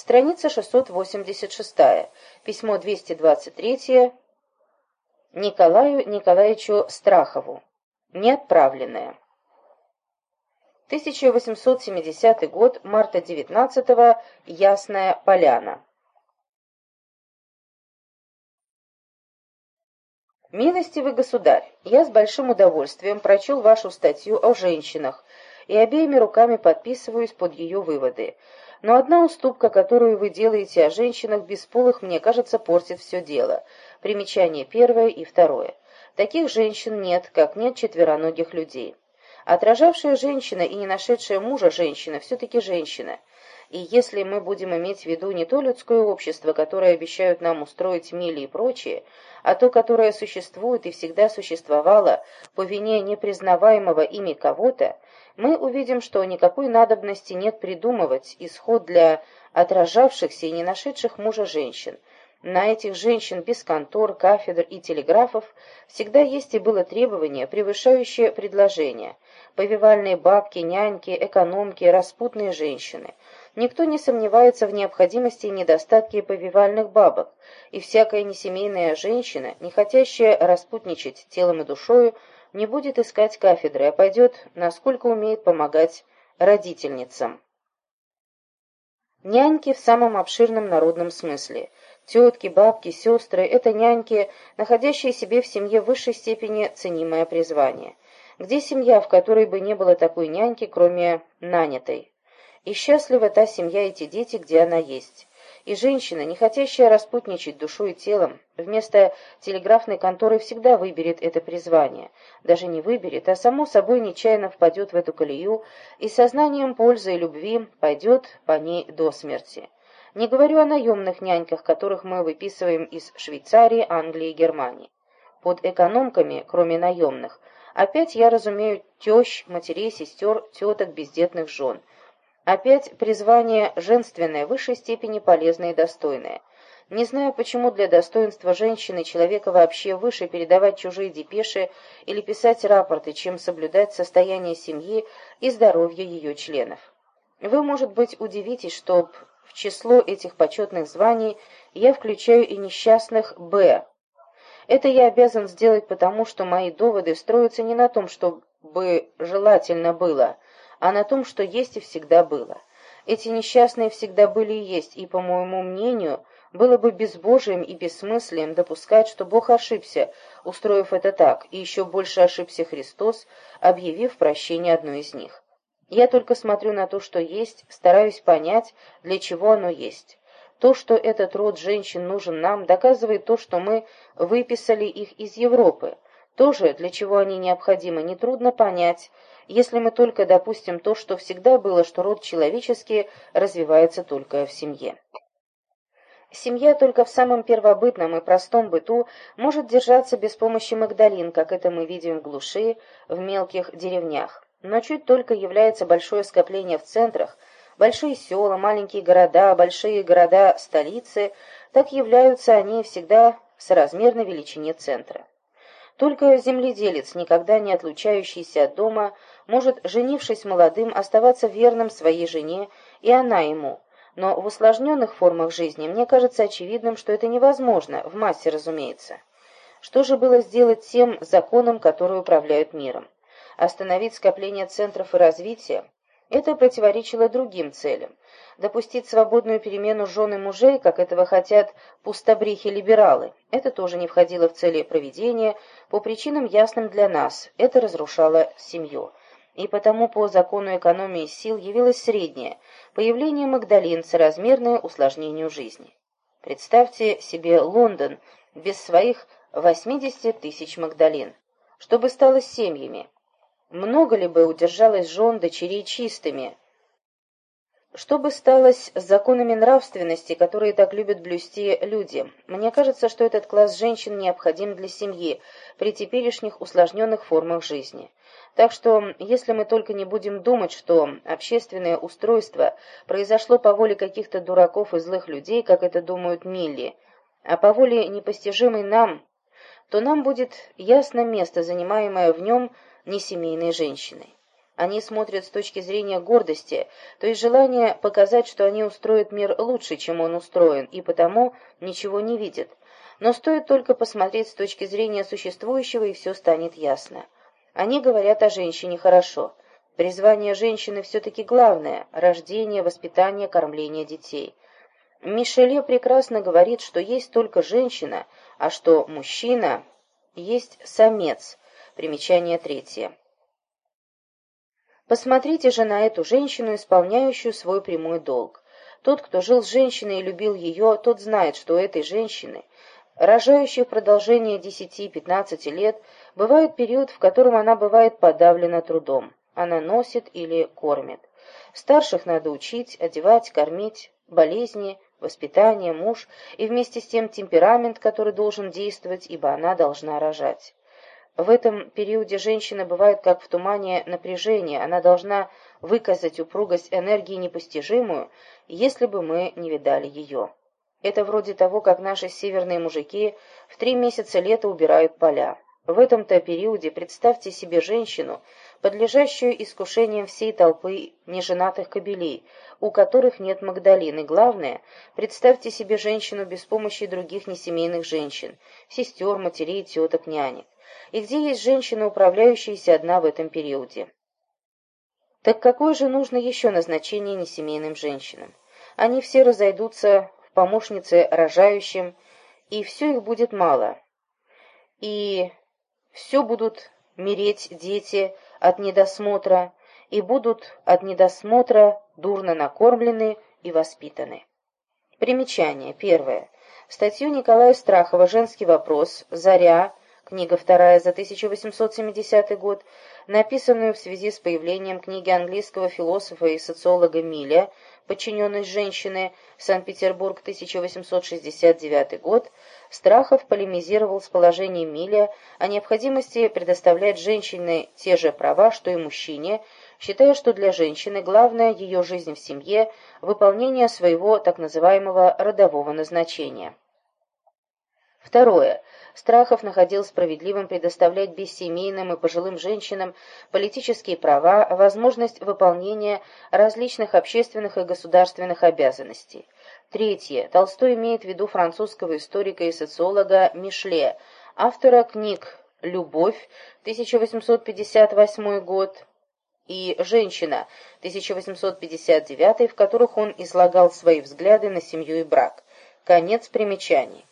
Страница 686. Письмо 223 Николаю Николаевичу Страхову. Неотправленное. 1870 год, марта 19 -го, Ясная Поляна. Милостивый государь, я с большим удовольствием прочел вашу статью о женщинах и обеими руками подписываюсь под ее выводы. Но одна уступка, которую вы делаете о женщинах бесполых, мне кажется, портит все дело. Примечание первое и второе. Таких женщин нет, как нет четвероногих людей. Отражавшая женщина и не нашедшая мужа женщина все-таки женщина. И если мы будем иметь в виду не то людское общество, которое обещают нам устроить мили и прочее, а то, которое существует и всегда существовало по вине непризнаваемого ими кого-то, мы увидим, что никакой надобности нет придумывать исход для отражавшихся и не нашедших мужа женщин. На этих женщин без контор, кафедр и телеграфов всегда есть и было требование, превышающее предложение. Повивальные бабки, няньки, экономки, распутные женщины. Никто не сомневается в необходимости и недостатке повивальных бабок, и всякая несемейная женщина, не хотящая распутничать телом и душою, не будет искать кафедры, а пойдет, насколько умеет помогать родительницам. Няньки в самом обширном народном смысле. Тетки, бабки, сестры – это няньки, находящие себе в семье в высшей степени ценимое призвание. Где семья, в которой бы не было такой няньки, кроме нанятой? И счастлива та семья и те дети, где она есть и женщина, не хотящая распутничать душой и телом, вместо телеграфной конторы всегда выберет это призвание. Даже не выберет, а само собой нечаянно впадет в эту колею и сознанием пользы и любви пойдет по ней до смерти. Не говорю о наемных няньках, которых мы выписываем из Швейцарии, Англии и Германии. Под экономками, кроме наемных, опять я разумею тещ, матерей, сестер, теток, бездетных жен – Опять призвание женственное, в высшей степени полезное и достойное. Не знаю, почему для достоинства женщины человека вообще выше передавать чужие депеши или писать рапорты, чем соблюдать состояние семьи и здоровье ее членов. Вы, может быть, удивитесь, что в число этих почетных званий я включаю и несчастных «Б». Это я обязан сделать потому, что мои доводы строятся не на том, что бы желательно было – а на том, что есть и всегда было. Эти несчастные всегда были и есть, и, по моему мнению, было бы безбожием и бессмыслием допускать, что Бог ошибся, устроив это так, и еще больше ошибся Христос, объявив прощение одной из них. Я только смотрю на то, что есть, стараюсь понять, для чего оно есть. То, что этот род женщин нужен нам, доказывает то, что мы выписали их из Европы. То же, для чего они необходимы, нетрудно понять, если мы только допустим то, что всегда было, что род человеческий развивается только в семье. Семья только в самом первобытном и простом быту может держаться без помощи Магдалин, как это мы видим в глуши, в мелких деревнях. Но чуть только является большое скопление в центрах, большие села, маленькие города, большие города-столицы, так являются они всегда в соразмерной величине центра. Только земледелец, никогда не отлучающийся от дома, может, женившись молодым, оставаться верным своей жене, и она ему. Но в усложненных формах жизни мне кажется очевидным, что это невозможно, в массе, разумеется. Что же было сделать тем законам, которые управляют миром? Остановить скопление центров и развития? Это противоречило другим целям. Допустить свободную перемену жен и мужей, как этого хотят пустобрехи-либералы, это тоже не входило в цели проведения, по причинам ясным для нас, это разрушало семью. И потому по закону экономии сил явилось среднее, появление Магдалин, соразмерное усложнению жизни. Представьте себе Лондон без своих 80 тысяч Магдалин. Что бы стало с семьями? Много ли бы удержалось жен дочерей чистыми? Что бы стало с законами нравственности, которые так любят блюсти люди? Мне кажется, что этот класс женщин необходим для семьи при теперешних усложненных формах жизни. Так что, если мы только не будем думать, что общественное устройство произошло по воле каких-то дураков и злых людей, как это думают Милли, а по воле непостижимой нам, то нам будет ясно место, занимаемое в нем несемейной женщиной. Они смотрят с точки зрения гордости, то есть желания показать, что они устроят мир лучше, чем он устроен, и потому ничего не видят. Но стоит только посмотреть с точки зрения существующего, и все станет ясно. Они говорят о женщине хорошо. Призвание женщины все-таки главное – рождение, воспитание, кормление детей. Мишеле прекрасно говорит, что есть только женщина, а что мужчина есть самец. Примечание третье. Посмотрите же на эту женщину, исполняющую свой прямой долг. Тот, кто жил с женщиной и любил ее, тот знает, что у этой женщины, рожающей в продолжение 10-15 лет, бывает период, в котором она бывает подавлена трудом. Она носит или кормит. Старших надо учить, одевать, кормить, болезни, воспитание, муж и вместе с тем темперамент, который должен действовать, ибо она должна рожать. В этом периоде женщина бывает как в тумане напряжения, она должна выказать упругость энергии непостижимую, если бы мы не видали ее. Это вроде того, как наши северные мужики в три месяца лета убирают поля. В этом-то периоде представьте себе женщину, подлежащую искушениям всей толпы неженатых кобелей, у которых нет Магдалины. Главное, представьте себе женщину без помощи других несемейных женщин, сестер, матерей, теток, нянек. И где есть женщина, управляющаяся одна в этом периоде? Так какое же нужно еще назначение несемейным женщинам? Они все разойдутся в помощнице рожающим, и все их будет мало. И все будут мереть дети от недосмотра, и будут от недосмотра дурно накормлены и воспитаны. Примечание. Первое. Статью Николая Страхова «Женский вопрос. Заря. Книга вторая за 1870 год», написанную в связи с появлением книги английского философа и социолога Миля подчиненность женщины, Санкт-Петербург, 1869 год, Страхов полемизировал с положением Миля о необходимости предоставлять женщине те же права, что и мужчине, считая, что для женщины главное ее жизнь в семье, выполнение своего так называемого родового назначения. Второе. Страхов находил справедливым предоставлять бессемейным и пожилым женщинам политические права, возможность выполнения различных общественных и государственных обязанностей. Третье. Толстой имеет в виду французского историка и социолога Мишле, автора книг «Любовь» 1858 год и «Женщина» 1859, в которых он излагал свои взгляды на семью и брак. Конец примечаний.